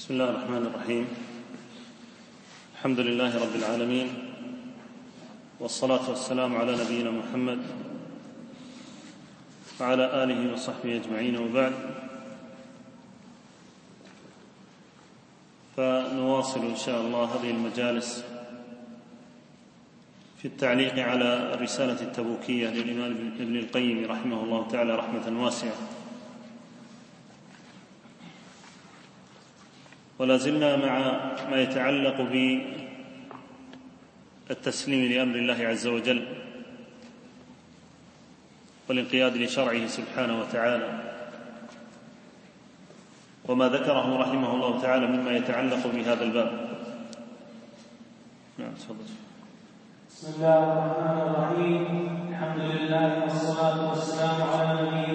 بسم الله الرحمن الرحيم الحمد لله رب العالمين والصلاه والسلام على نبينا محمد وعلى اله وصحبه اجمعين وبعد فنواصل إن شاء الله هذه المجالس في التعليق على الرساله التبوكية للإمام ابن القيم رحمه الله تعالى رحمة واسعة. ولا زلنا مع ما يتعلق بالتسليم لأمر الله عز وجل والانقياد لشرعه سبحانه وتعالى. وما ذكره رحمه الله تعالى مما يتعلق بهذا الباب. نعم تفضل. بسم الله الرحمن الرحيم. الحمد لله والصلاة والسلام على نبينا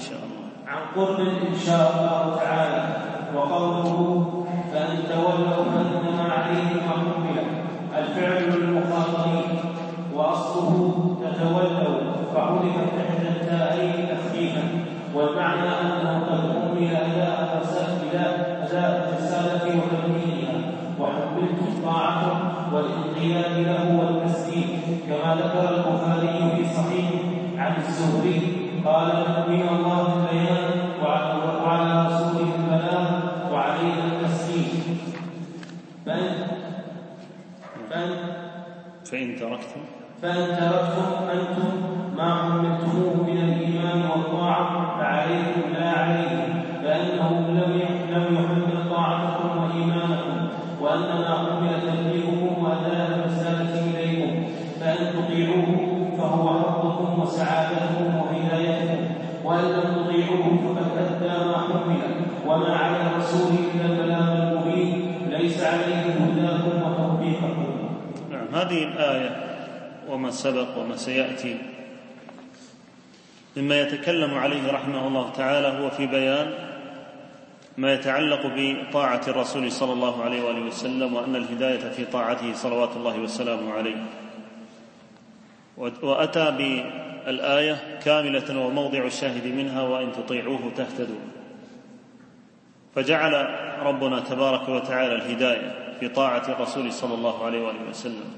شاء الله. عن قرب إن شاء الله تعالى وقوله فإن تولوا فإنما عليه ما الفعل للمخاطبين وأصله تتولوا فحذفت إحدى التائين تخفيفا. والمعنى أنه قد حمل أداء الرسالة أداء الرسالة وتبليغها وحملتم طاعته والانقياد له والتسليم. كما ذكر البخاري في صحيح عن الزهري قال من الله البيان وعلى رسوله البلاغ وعلينا التسليم. فإن فإن فإن تركتم. فإن تركتم أنتم ما حملتموه من الإيمان والطاعة فعليكم لا عليهم فإنه لم لم يحمل ما حمل. وما على الرسول البلاغ المبين. ليس نعم هذه الآية وما سبق وما سيأتي. مما يتكلم عليه رحمه الله تعالى هو في بيان ما يتعلق بطاعة الرسول صلى الله عليه وآله وسلم وأن الهداية في طاعته صلوات الله وسلامه عليه. وأتى بالايه كاملة وموضع الشاهد منها وإن تطيعوه تهتدوا. فجعل ربنا تبارك وتعالى الهداية في طاعة الرسول صلى الله عليه وآله وسلم.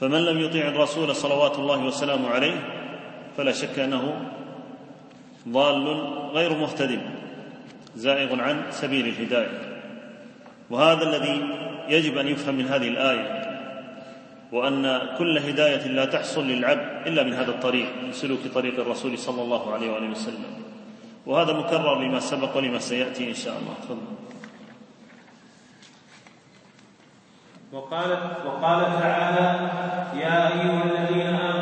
فمن لم يطيع الرسول صلوات الله وسلامه عليه فلا شك أنه ضال غير مهتد زائغ عن سبيل الهداية. وهذا الذي يجب أن يفهم من هذه الآية وأن كل هداية لا تحصل للعبد إلا من هذا الطريق من سلوك طريق الرسول صلى الله عليه وآله وسلم. وهذا مكرر لما سبق ولما سيأتي إن شاء الله. تفضل. وقال وقال تعالى يا أيها الذين آمنوا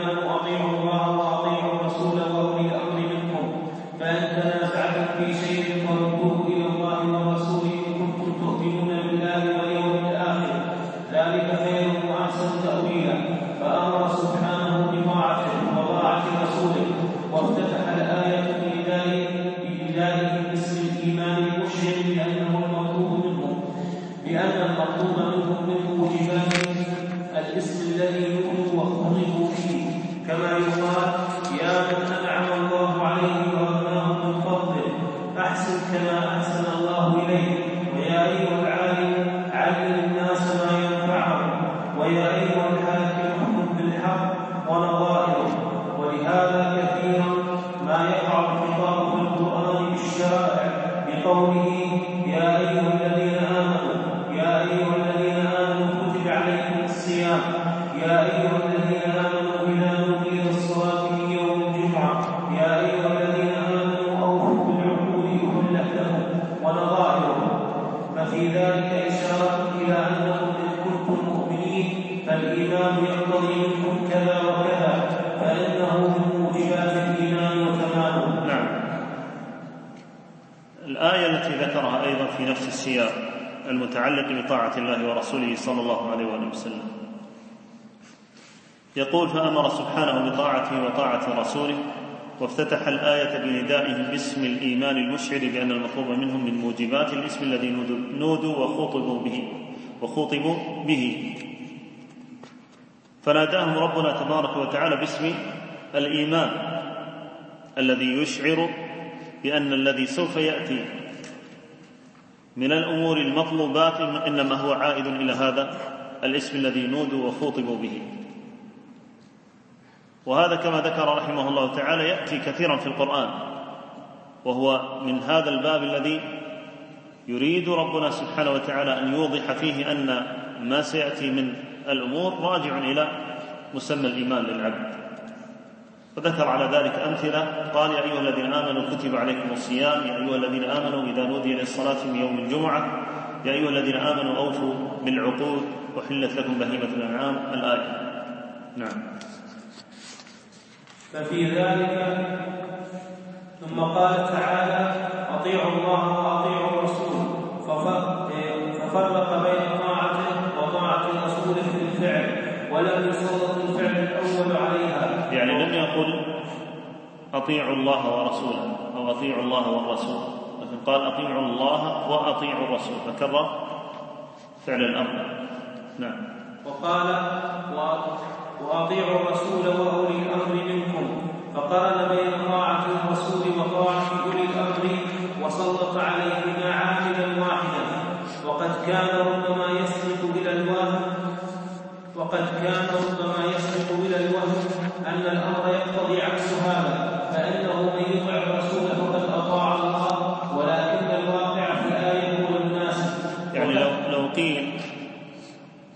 في نفس السياق المتعلق بطاعة الله ورسوله صلى الله عليه وآله وسلم. يقول فأمر سبحانه بطاعته وطاعة رسوله وافتتح الآية بندائهم باسم الإيمان المشعر بأن المطلوب منهم من موجبات الاسم الذي نودوا- وخوطبوا به وخوطبوا به. فناداهم ربنا تبارك وتعالى باسم الإيمان الذي يشعر بأن الذي سوف يأتي من الأمور المطلوبات إنما هو عائد إلى هذا الاسم الذي نودوا وخوطبوا به. وهذا كما ذكر رحمه الله تعالى يأتي كثيرا في القرآن. وهو من هذا الباب الذي يريد ربنا سبحانه وتعالى أن يوضح فيه أن ما سيأتي من الأمور راجع إلى مسمى الإيمان للعبد وذكر على ذلك أمثلة. قال يا أيها الذين آمنوا كتب عليكم الصيام. يا أيها الذين آمنوا إذا نودي للصلاة من يوم الجمعة. يا أيها الذين آمنوا أوفوا بالعقود. أحلت لكم بهيمة الأنعام. الآية. نعم. ففي ذلك ثم قال تعالى أطيعوا الله وأطيعوا الرسول. فف- ففرق بين طاعته وطاعة الرسول في الفعل ولم يسلط الفعل الأول عليها. يعني لم يقل أطيعوا الله ورسوله أو أطيعوا الله والرسول لكن قال أطيعوا الله وأطيعوا الرسول فكرر فعل الأمر. نعم. وقال واطيعوا الرسول وأولي الأمر منكم. فقارن بين طاعة الرسول وطاعة أولي الأمر وسلط عليهما عاملا واحدا وقد كان ربما يسلك إلى الوهم وقد كان ربما يسلك إلى الوهم أن الأمر يقتضي عكس هذا فإنه من يطع الرسول فقد أطاع الله ولكن الواقع في الايه الناس. يعني لو قيل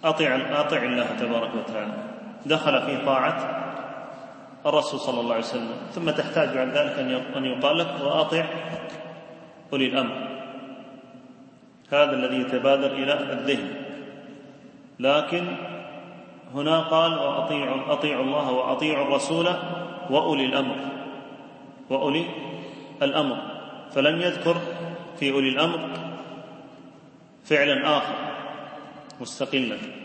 أطع أطع الله تبارك وتعالى. دخل في طاعة الرسول صلى الله عليه وسلم. ثم تحتاج بعد ذلك أن يق- أن يقال لك وأطع أولي الأمر. هذا الذي يتبادر إلى الذهن. لكن هنا قال وأطيعوا أطيعوا الله وأطيعوا الرسول وأولي الأمر. وأولي الأمر. فلم يذكر في أولي الأمر فعلا آخر مستقلا.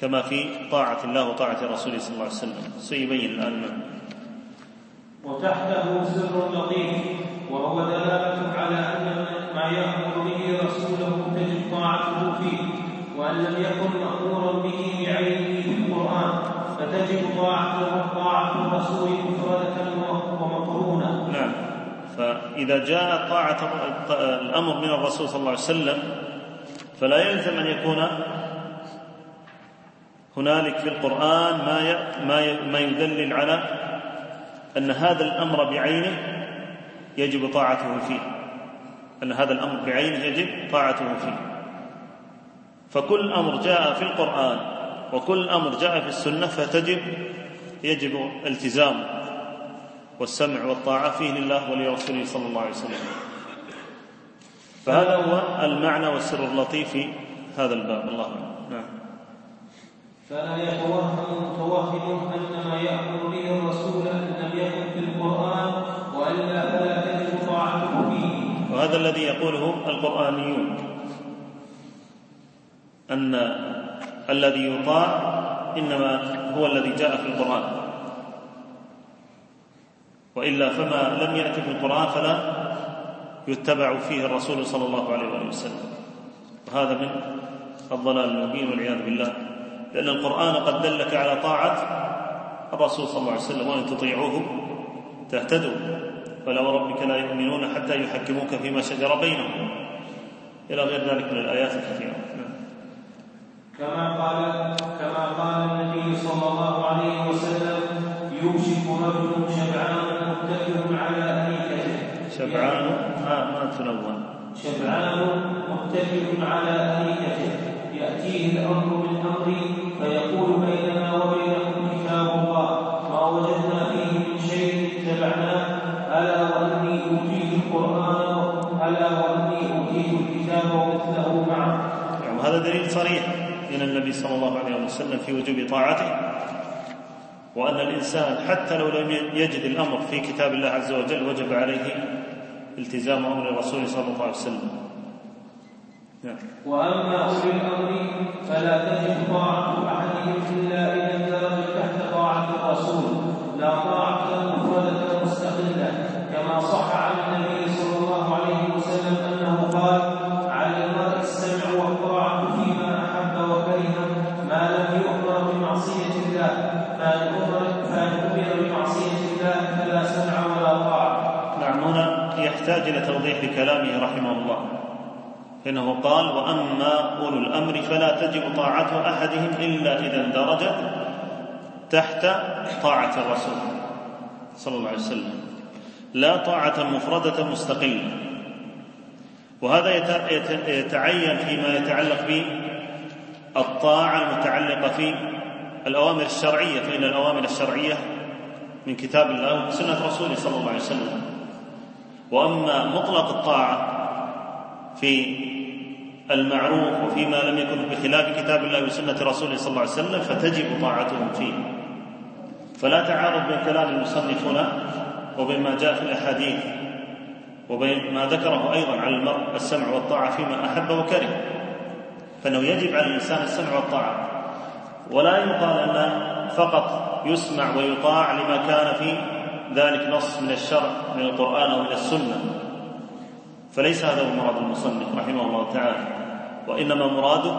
كما في طاعة الله وطاعة رسوله صلى الله عليه وسلم. سيبين الآن وتحته سر لطيف وهو دلالة على أن ما يأمر به رسوله تجب طاعته فيه وأن لم يكن مأمورا به بعينه في القرآن فتجب طاعته طاعة الرسول مفردة ومقرونة. نعم. فإذا جاء طاعة الأمر من الرسول صلى الله عليه وسلم فلا يلزم أن يكون هنالك في القرآن ما ما ما يدلل على أن هذا الأمر بعينه يجب طاعته فيه. أن هذا الأمر بعينه يجب طاعته فيه. فكل أمر جاء في القرآن وكل أمر جاء في السنة فتجب يجب التزامه والسمع والطاعة فيه لله ولرسوله صلى الله عليه وسلم. فهذا هو المعنى والسر اللطيف في هذا الباب. الله أعلم. فلا يتوهم متوهم أن ما يأمر به الرسول أن لم يكن في القرآن وإلا فلا تجب طاعته فيه. وهذا الذي يقوله القرآنيون أن الذي يطاع إنما هو الذي جاء في القرآن. وإلا فما لم يأتي في القرآن فلا يتبع فيه الرسول صلى الله عليه وسلم. وهذا من الضلال المبين والعياذ بالله. لأن القرآن قد دلك على طاعة الرسول صلى الله عليه وسلم وأن تطيعوه تهتدوا. فلا وربك لا يؤمنون حتى يحكموك فيما شجر بينهم. إلى غير ذلك من الآيات الكثيرة. نعم. كما قال كما قال النبي صلى الله عليه وسلم يوشك رجل شبعان متكئ على أريكته شبعان ما ما تنون. شبعان متكئ على أريكته يأتيه الأمر من أمري فيقول بيننا وبينكم كتاب الله ما وجدنا فيه من شيء اتبعناه. ألا وإني أوتيت القرآن ألا وإني أوتيت الكتاب ومثله معه. نعم هذا دليل صريح. من النبي صلى الله عليه وسلم في وجوب طاعته وأن الإنسان حتى لو لم يجد الأمر في كتاب الله عز وجل وجب عليه التزام أمر الرسول صلى الله عليه وسلم. نعم. وأما أولي الأمر فلا فإنه قال وأما أولو الأمر فلا تجب طاعة أحدهم إلا إذا اندرج تحت طاعة الرسول صلى الله عليه وسلم. لا طاعة مفردة مستقلة. وهذا يتعين فيما يتعلق بالطاعة المتعلقة في الأوامر الشرعية فإن الأوامر الشرعية من كتاب الله وسنة رسوله صلى الله عليه وسلم. وأما مطلق الطاعة في المعروف وفيما لم يكن بخلاف كتاب الله وسنة رسوله صلى الله عليه وسلم فتجب طاعتهم فيه. فلا تعارض بين كلام المصنف هنا وبين ما جاء في الأحاديث وبين ما ذكره أيضا على المرء السمع والطاعة فيما أحب وكره. فإنه يجب على الإنسان السمع والطاعة. ولا يقال أن فقط يسمع ويطاع لما كان في ذلك نص من الشرع من القرآن أو من السنة. فليس هذا هو مراد المصنف رحمه الله تعالى. وإنما مراده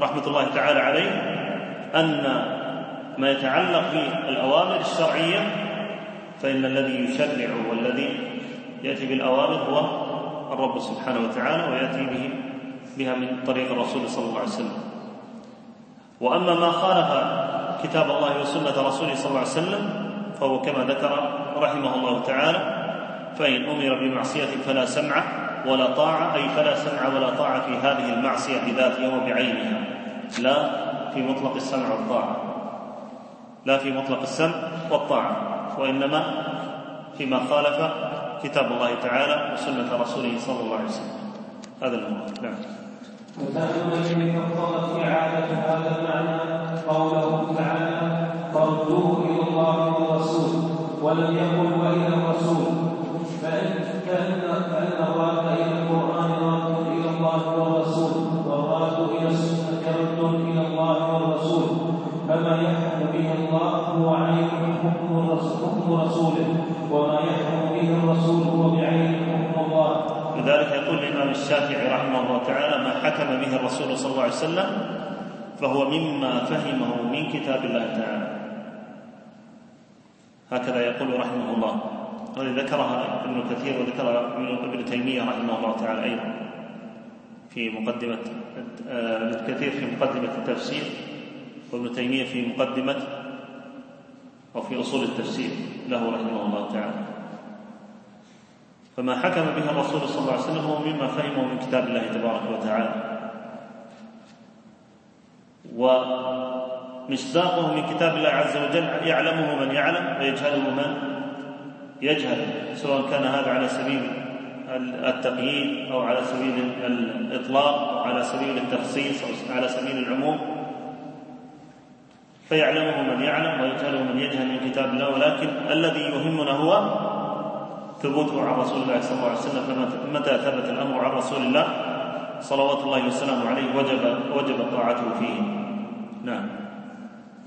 رحمة الله تعالى عليه أن ما يتعلق بالأوامر الشرعية فإن الذي يشرع والذي يأتي بالأوامر هو الرب سبحانه وتعالى ويأتي به بها من طريق الرسول صلى الله عليه وسلم. وأما ما خالف كتاب الله وسنة رسوله صلى الله عليه وسلم فهو كما ذكر رحمه الله تعالى فإن أمر بمعصية فلا سمع ولا طاعة أي فلا سمع ولا طاعة في هذه المعصية بذاتها وبعينها لا في مطلق السمع والطاعة. لا في مطلق السمع والطاعة وإنما فيما خالف كتاب الله تعالى وسنة رسوله صلى الله عليه وسلم. هذا المراد نعم. وتأمل فاقتضت إعادة هذا المعنى قوله تعالى فردوه إلى الله والرسول ولم يقل وإلى الرسول. فإن فإن فإن الراد إلى القرآن راد إلى الله والرسول والراد إلى السنة رد إلى الله والرسول. فما يحكم به الله هو عين حكم رسوله. وما يحكم به الرسول هو بعين حكم الله. لذلك يقول الإمام الشافعي رحمه الله تعالى ما حكم به الرسول صلى الله عليه وسلم فهو مما فهمه من كتاب الله تعالى. هكذا يقول رحمه الله. هذه ذكرها ابن كثير وذكرها ابن تيمية رحمه الله تعالى أيضا في مقدمة ابن كثير في مقدمة التفسير وابن تيمية في مقدمة أو في أصول التفسير له رحمه الله تعالى. فما حكم به الرسول صلى الله عليه وسلم هو مما فهمه من كتاب الله تبارك وتعالى. ومصداقه من كتاب الله عز وجل يعلمه من يعلم ويجهله من يجهل سواء كان هذا على سبيل التقييد أو على سبيل الإطلاق أو على سبيل التخصيص أو على سبيل العموم. فيعلمه من يعلم ويجهله من يجهل من كتاب الله ولكن الذي يهمنا هو ثبوته عن رسول الله صلى الله عليه وسلم فمتى ثبت الأمر عن رسول الله؟ صلوات الله وسلامه عليه وجب وجب طاعته فيه. نعم.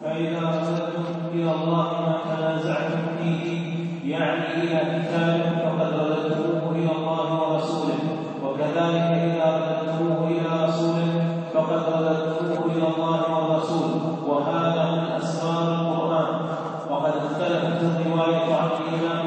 فإذا رددتم إلى الله ما تنازعتم فيه يعني إلى كتاب فقد رددتموه إلى الله ورسوله وكذلك إذا رددتموه إلى رسوله فقد رددتموه إلى الله والرسول وهذا من أسرار القرآن. وقد اختلفت الرواية عن الإمام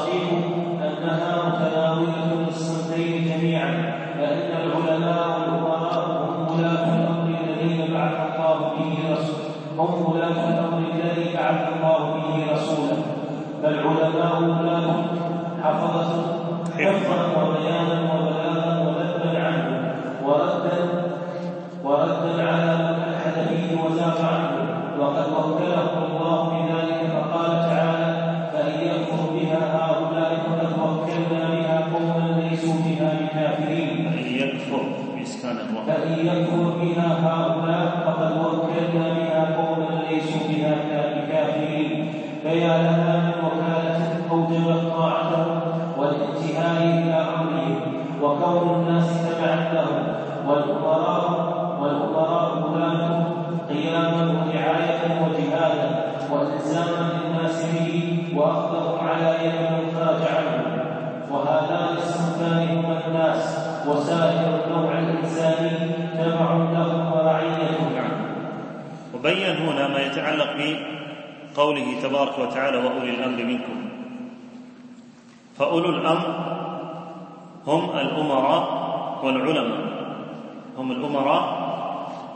والصحيح أنها متناولة للصنفين جميعا فإن العلماء والأمراء هم ولاة الأمر الذين بعث الله به هم ولاة الأمر الذي بعث الله به فالعلماء ولاة حفظة حفظا وبيانا وبلاغا فإن يكفر بها هؤلاء وبين هنا ما يتعلق بقوله تبارك وتعالى وأولي الأمر منكم. فأولو الأمر هم الأمراء والعلماء. هم الأمراء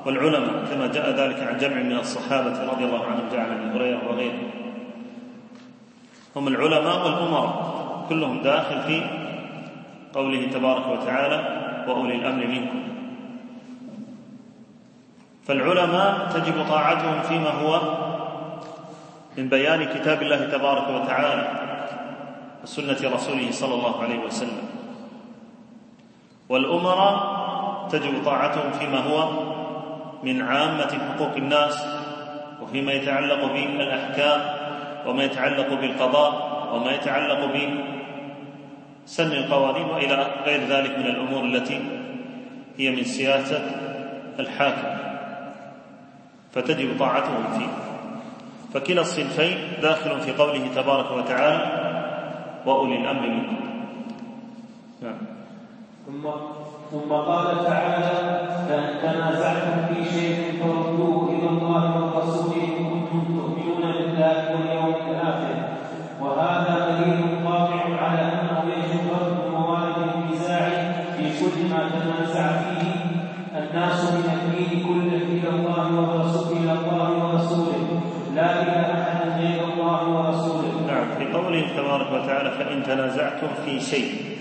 والعلماء كما جاء ذلك عن جمع من الصحابة رضي الله عنهم جاء عن أبي هريرة وغيره. هم العلماء والأمراء كلهم داخل في قوله تبارك وتعالى وأولي الأمر منكم. فالعلماء تجب طاعتهم فيما هو من بيان كتاب الله تبارك وتعالى وسنة رسوله صلى الله عليه وسلم. والأمراء تجب طاعتهم فيما هو من عامة حقوق الناس وفيما يتعلق بالأحكام وما يتعلق بالقضاء وما يتعلق بسن القوانين وإلى غير ذلك من الأمور التي هي من سياسة الحاكم. فتجب طاعتهم فيه. فكلا الصنفين داخل في قوله تبارك وتعالى وأولي الأمر منكم. نعم. ثم ثم قال تعالى فان تنازعتم في شيء فردوه إلى الله والرسول إن كنتم تؤمنون بالله واليوم الآخر. وهذا دليل قاطع على انه يجب رد موارد النزاع في كل ما تنازع فيه. الناس من الدين كله إلى الله قوله تبارك وتعالى فإن تنازعتم في شيء.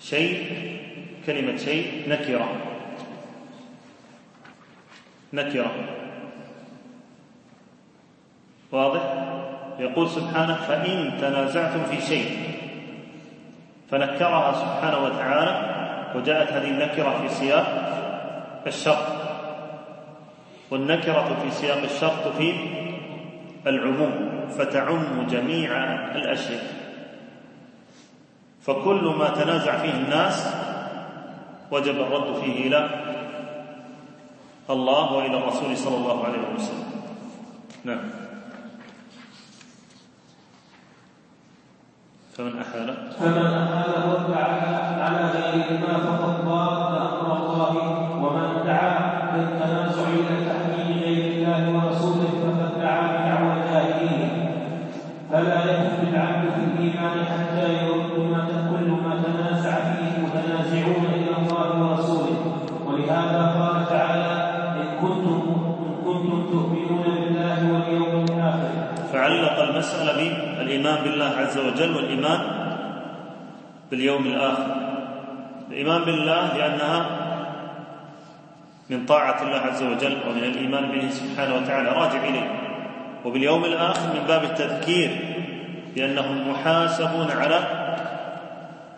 شيء كلمة شيء نكرة. نكرة. واضح؟ يقول سبحانه فإن تنازعتم في شيء. فنكرها سبحانه وتعالى وجاءت هذه النكرة في سياق الشرط والنكرة في سياق الشرط تفيد العموم. فتعم جميع الأشياء. فكل ما تنازع فيه الناس وجب الرد فيه إلى الله وإلى الرسول صلى الله عليه وسلم. نعم. فمن أحال؟ فمن أحال الرد على على غيرهما فقد ضاد أمر الله ومن دعا بالتنازع إلى تحكيم غير الله ورسوله فقد فلا يكفي العبد في الإيمان حتى يرد ما كل ما تنازع فيه المتنازعون إلى الله ورسوله. ولهذا قال تعالى إن كنتم إن كنتم تؤمنون بالله واليوم الآخر. فعلق المسألة بالإيمان بالله عز وجل والإيمان باليوم الآخر. الإيمان بالله لأنها من طاعة الله عز وجل ومن الإيمان به سبحانه وتعالى. راجع إليه. وباليوم الآخر من باب التذكير بأنهم محاسبون على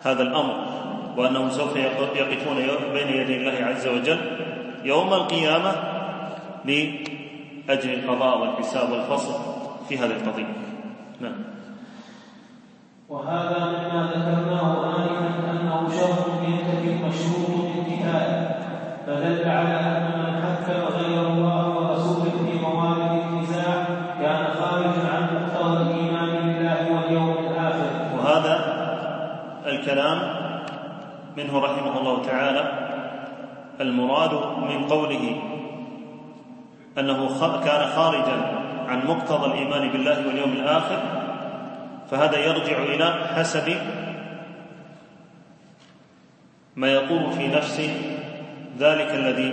هذا الأمر وأنهم سوف يقفون بين يدي الله عز وجل يوم القيامة لأجل القضاء والحساب والفصل في هذه القضية. نعم. وهذا مما ذكرناه آنفا أنه شرط ينتفي المشروط بالكفاية فدل على أن من حكم غير الكلام منه رحمه الله تعالى المراد من قوله أنه كان خارجا عن مقتضى الإيمان بالله واليوم الآخر فهذا يرجع إلى حسب ما يقوم في نفس ذلك الذي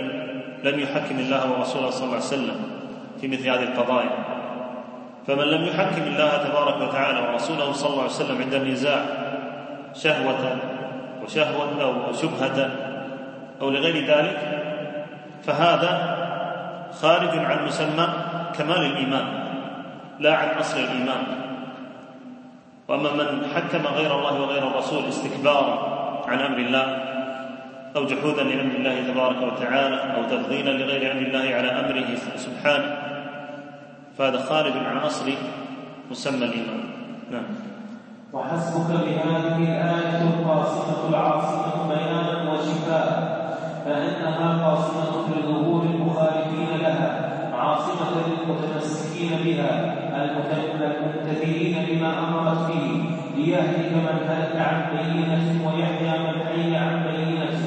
لم يحكم الله ورسوله صلى الله عليه وسلم في مثل هذه القضايا. فمن لم يحكم الله تبارك وتعالى ورسوله صلى الله عليه وسلم عند النزاع شهوة وشهوة أو شبهة أو لغير ذلك فهذا خارج عن مسمى كمال الإيمان لا عن أصل الإيمان. وأما من حكم غير الله وغير الرسول استكبارا عن أمر الله أو جحودا لأمر الله تبارك وتعالى أو تفضيلا لغير أمر الله على أمره سبحانه فهذا خارج عن أصل مسمى الإيمان. نعم. وحسبك بهذه الآية القاصمة العاصمة بيانا وشفاء فإنها قاصمة لظهور المخالفين لها عاصمة للمتمسكين بها الممتثلين بما أمرت به ليهلك من هلك عن بينة ويحيى من حي عن بينة.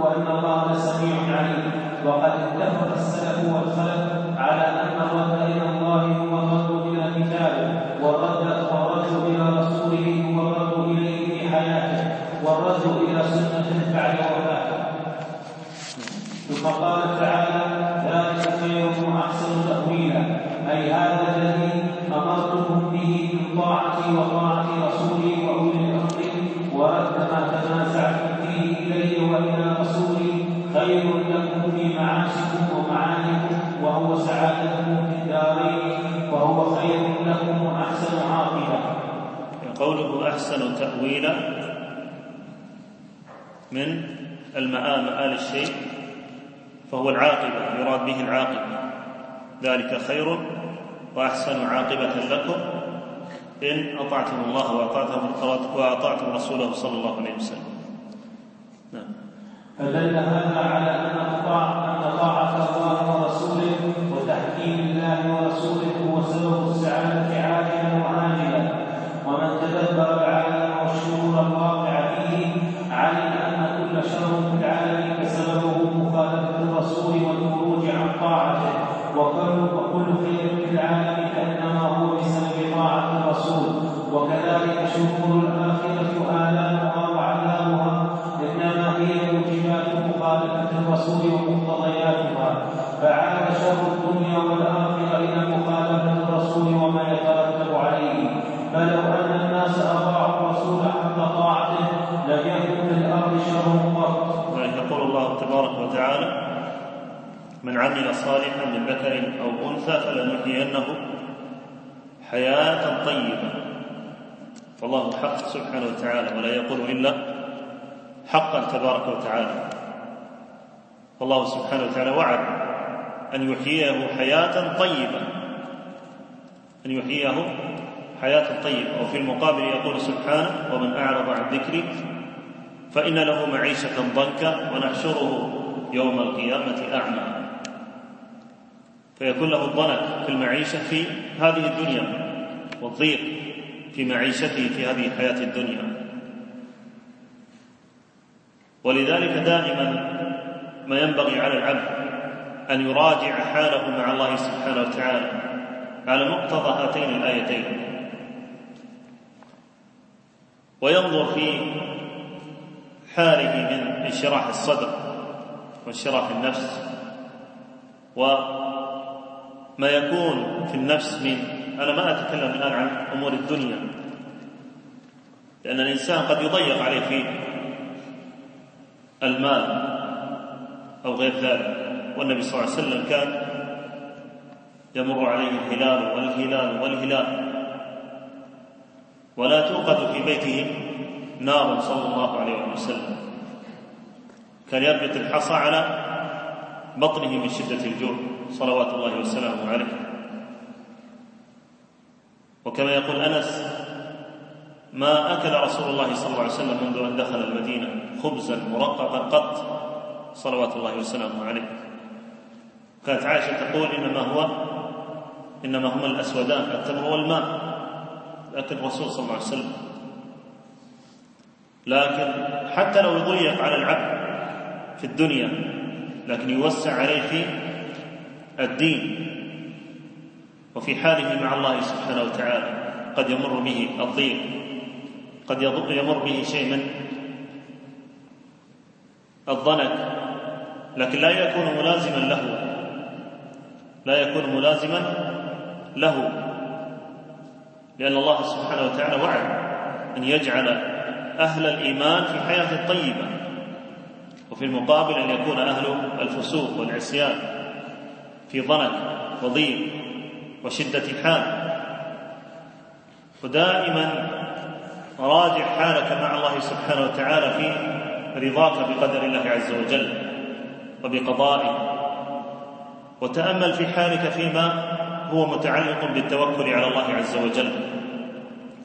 وأن الله سميع عليم وقد اتفق السلف والخلف على أن الرد إلى الله هو الرد إلى كتابه والرد إلى سنته بعد وفاته ثم قال تعالى ذلك خير وأحسن تأويلا. أي هذا الذي أمرتكم به من طاعتي وطاعة رسولي وأولي الأمر ورد ما تنازعتم فيه إلي وإلى رسولي خير لكم في معاشكم ومعانيكم وهو سعادتكم في الدارين وهو خير لكم وأحسن عاقبة. قوله أحسن تأويلا من المآل مآل الشيء فهو العاقبة يراد به العاقبة ذلك خير وأحسن عاقبة لكم إن أطعتم الله وأطعتم, وأطعتم رسوله صلى الله عليه وسلم. نعم. فدل هذا على أن طاعة فعاد شر الدنيا والآخرة إلى مخالفة الرسول وما يترتب عليه. فلو أن الناس أطاعوا الرسول حق طاعته لم يكن في الأرض شر قط يقول الله تبارك وتعالى من عمل صالحا من ذكر أو أنثى فلنحيينه حياة طيبة. فالله حق سبحانه وتعالى ولا يقول إلا حقا تبارك وتعالى. فالله سبحانه وتعالى وعد أن يحييه حياة طيبة. أن يحييه حياة طيبة. وفي المقابل يقول سبحانه ومن أعرض عن ذكري فإن له معيشة ضنكا ونحشره يوم القيامة أعمى. فيكون له الضنك في المعيشة في هذه الدنيا والضيق في معيشته في هذه الحياة الدنيا. ولذلك دائما ما ينبغي على العبد أن يراجع حاله مع الله سبحانه وتعالى على مقتضى هاتين الآيتين. وينظر في حاله من انشراح الصدر وانشراح النفس وما يكون في النفس من أنا ما أتكلم الآن عن أمور الدنيا لأن الإنسان قد يضيق عليه في المال أو غير ذلك. والنبي صلى الله عليه وسلم كان يمر عليه الهلال والهلال والهلال. ولا توقد في بيته نار صلى الله عليه وسلم. كان يربط الحصى على بطنه من شدة الجوع صلوات الله وسلامه عليه. وكما يقول أنس ما أكل رسول الله صلى الله عليه وسلم منذ أن دخل المدينة خبزا مرققا قط صلوات الله وسلامه عليه. كانت عائشة تقول إنما هو إنما هما الأسودان التمر والماء لكن الرسول صلى الله عليه وسلم. لكن حتى لو يضيق على العبد في الدنيا لكن يوسع عليه في الدين. وفي حاله مع الله سبحانه وتعالى قد يمر به الضيق قد يمر به شيء من الضنك لكن لا يكون ملازما له. لا يكون ملازما له لأن الله سبحانه وتعالى وعد أن يجعل أهل الإيمان في حياة طيبة وفي المقابل أن يكون أهل الفسوق والعصيان في ضنك وضيق وشدة حال. ودائما راجع حالك مع الله سبحانه وتعالى في رضاك بقدر الله عز وجل وبقضائه. وتأمل في حالك فيما هو متعلق بالتوكل على الله عز وجل.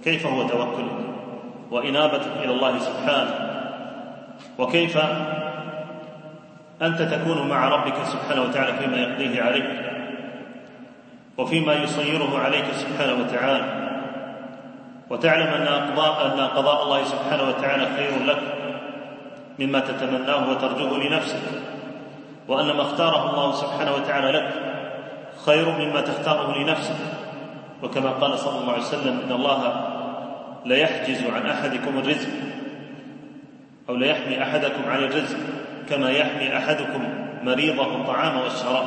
كيف هو توكلك وانابتك إلى الله سبحانه. وكيف أنت تكون مع ربك سبحانه وتعالى فيما يقضيه عليك؟ وفيما يصيره عليك سبحانه وتعالى. وتعلم أن قضاء أن قضاء الله سبحانه وتعالى خير لك مما تتمناه وترجوه لنفسك. وأن ما اختاره الله سبحانه وتعالى لك خير مما تختاره لنفسك. وكما قال صلى الله عليه وسلم إن الله ليحجز عن أحدكم الرزق أو ليحمي أحدكم عن الرزق كما يحمي أحدكم مريضه الطعام والشراب.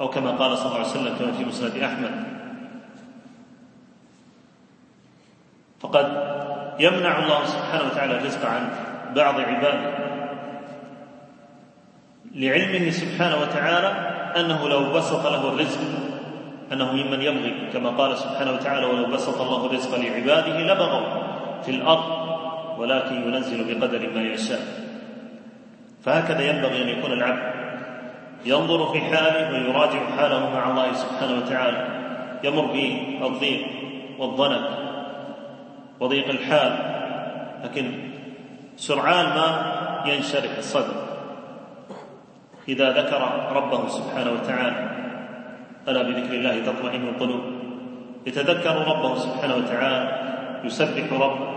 أو كما قال صلى الله عليه وسلم كما في مسند أحمد. فقد يمنع الله سبحانه وتعالى الرزق عن بعض عباده. لعلمه سبحانه وتعالى أنه لو بسط له الرزق أنه ممن يبغي كما قال سبحانه وتعالى ولو بسط الله الرزق لعباده لبغوا في الأرض ولكن ينزل بقدر ما يشاء. فهكذا ينبغي أن يكون العبد ينظر في حاله ويراجع حاله مع الله سبحانه وتعالى. يمر به الضيق والضنك وضيق الحال لكن سرعان ما ينشرح الصدر. إذا ذكر ربه سبحانه وتعالى. ألا بذكر الله تطمئن القلوب. يتذكر ربه سبحانه وتعالى. يسبح ربه.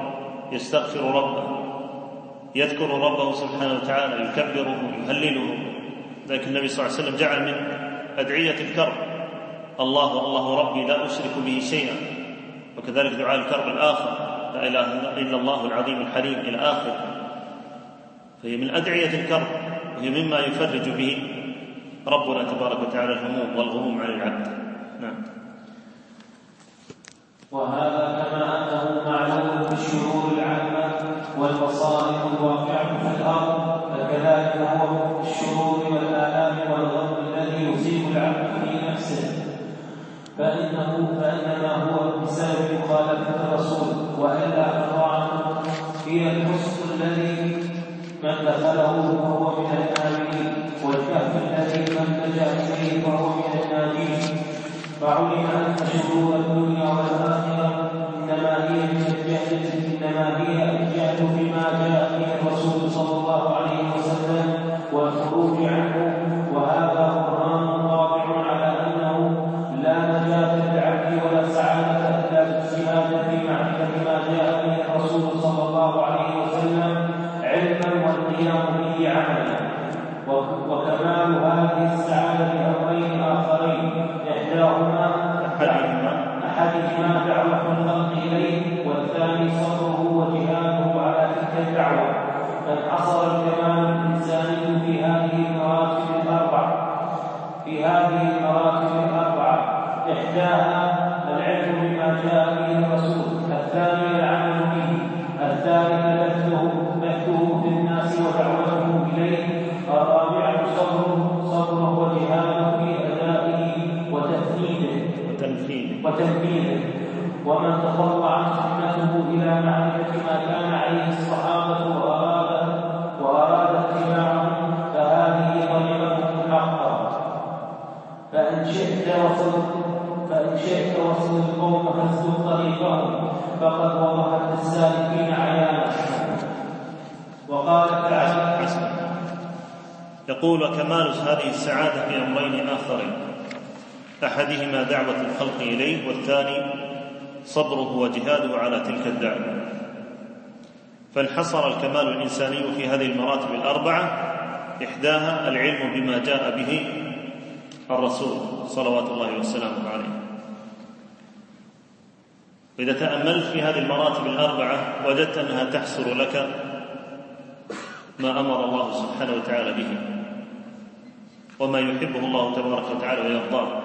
يستغفر ربه. يذكر ربه سبحانه وتعالى. يكبره. يهلله. لكن النبي صلى الله عليه وسلم جعل من أدعية الكرب. الله الله ربي لا أشرك به شيئا. وكذلك دعاء الكرب الآخر. لا إله إلا الله العظيم الحليم إلى آخره. فهي من أدعية الكرب. مما يفرج به ربنا تبارك وتعالى الهموم والغموم عن العبد. نعم. وهذا كما أنه معلوم بالشرور العامة والمصائب الواقعة في الأرض فكذلك هو الشرور والآلام والغم الذي يصيب العبد في نفسه. فإنه فإنما هو بسبب مخالفة الرسول وإلا فطاعته هي الحسن الذي من دخله فهو من الآمنين والكهف الذي من لجأ إليه فهو من الناجين فعلم أن شرور الدنيا وتنفيذه ومن تطلع سنته إلى معرفة ما كان عليه الصحابة وأراد وأراد اتباعهم فهذه طريقة حقا. فإن شئت وصل فإن شئت وصل القوم فاسلك طريقهم فقد وضحت للسالكين عيانا وقال تعالى يقول وكمال هذه السعادة في أمرين آخرين أحدهما دعوة الخلق إليه والثاني صبره وجهاده على تلك الدعوة. فانحصر الكمال الإنساني في هذه المراتب الأربعة إحداها العلم بما جاء به الرسول صلوات الله وسلامه عليه. وإذا تأملت في هذه المراتب الأربعة وجدت أنها تحصر لك ما أمر الله سبحانه وتعالى به وما يحبه الله تبارك وتعالى ويرضاه.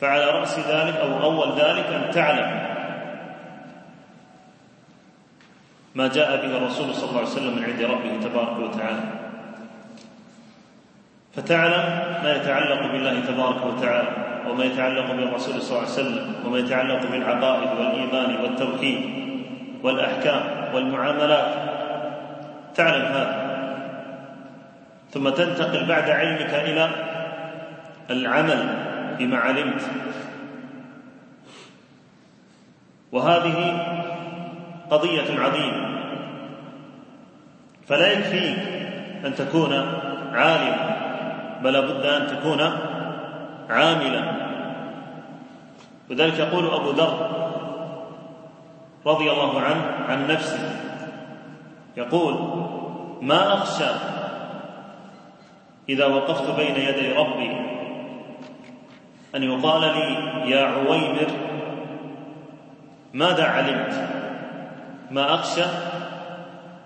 فعلى رأس ذلك أو أول ذلك أن تعلم ما جاء به الرسول صلى الله عليه وسلم من عند ربه تبارك وتعالى. فتعلم ما يتعلق بالله تبارك وتعالى وما يتعلق بالرسول صلى الله عليه وسلم وما يتعلق بالعقائد والإيمان والتوحيد والأحكام والمعاملات. تعلم هذا. ثم تنتقل بعد علمك إلى العمل. بما علمت. وهذه قضية عظيمة. فلا يكفيك أن تكون عالما بل لابد أن تكون عاملا. وذلك يقول أبو ذر رضي الله عنه عن نفسه يقول ما أخشى إذا وقفت بين يدي ربي أن يقال لي يا عويمر ماذا علمت؟ ما أخشى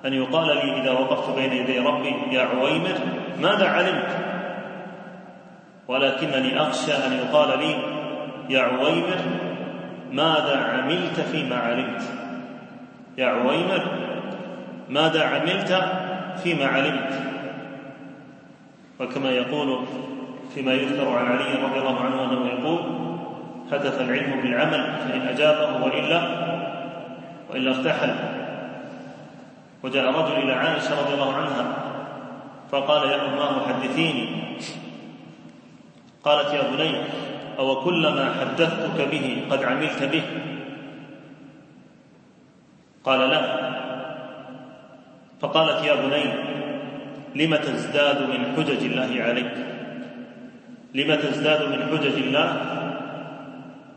أن يقال لي إذا وقفت بين يدي ربي يا عويمر ماذا علمت؟ ولكنني أخشى أن يقال لي يا عويمر ماذا عملت فيما علمت؟ يا عويمر ماذا عملت فيما علمت؟ وكما يقول فيما يذكر عن علي رضي الله عنه أنه يقول هدف العلم بالعمل فإن أجابه وإلا وإلا ارتحل وجاء رجل إلى عائشة رضي الله عنها فقال يا أماه حدثيني قالت يا بني أو كلما حدثتك به قد عملت به؟ قال لا. فقالت يا بني لم تزداد من حجج الله عليك؟ لم تزداد من حجج الله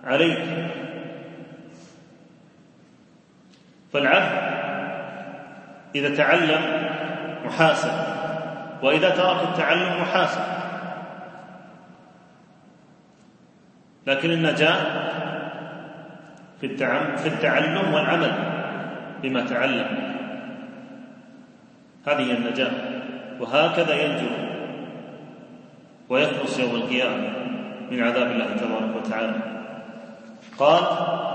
عليك. فالعبد إذا تعلم محاسب وإذا ترك التعلم محاسب. لكن النجاة في في التعلم والعمل بما تعلم. هذه النجاة وهكذا ينجو ويخلص يوم القيامة من عذاب الله تبارك وتعالى. قال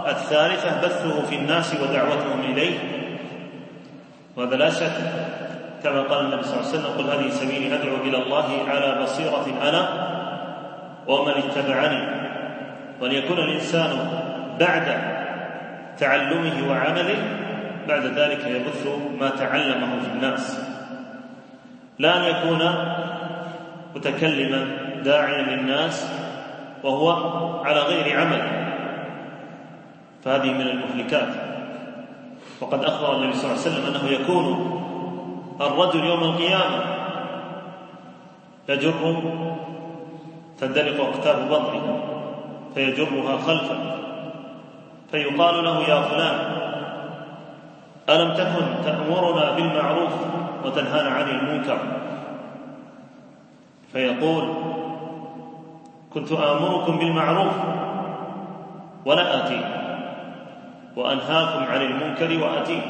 الثالثة بثه في الناس ودعوتهم إليه. وهذا لا شك كما قال النبي صلى الله عليه وسلم قل هذه سبيلي أدعو إلى الله على بصيرة أنا ومن اتبعني. وأن يكون الإنسان بعد تعلمه وعمله بعد ذلك يبث ما تعلمه في الناس. لا أن يكون متكلما داعيا للناس وهو على غير عمل. فهذه من المهلكات. وقد أخبر النبي صلى الله عليه وسلم أنه يكون الرجل يوم القيامة يجر تندلق أكتاب بطنه فيجرها خلفه فيقال له يا فلان ألم تكن تأمرنا بالمعروف وتنهانا عن المنكر؟ فيقول كنت آمركم بالمعروف ولا آتي وأنهاكم عن المنكر وآتي.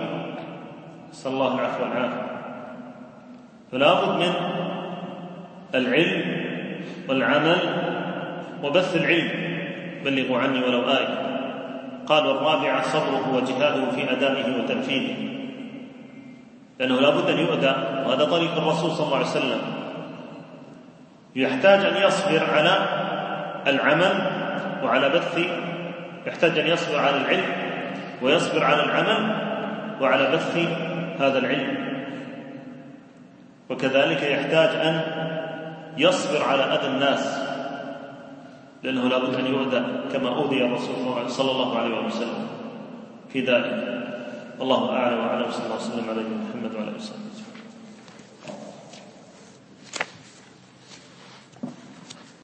نسأل الله العفو والعافية. فلا بد من العلم والعمل وبث العلم. بلغوا عني ولو آية. قال الرابعة صبره وجهاده في أدائه وتنفيذه. لأنه لا بد أن يؤدى وهذا طريق الرسول صلى الله عليه وسلم. يحتاج أن يصبر على العمل وعلى بث يحتاج أن يصبر على العلم ويصبر على العمل وعلى بث هذا العلم. وكذلك يحتاج أن يصبر على أذى الناس لأنه لا بد أن يؤذى كما أوذي الرسول صلى الله عليه وسلم في ذلك. الله أعلم وأعلم صلى الله وسلم على محمد وعلى آله وصحبه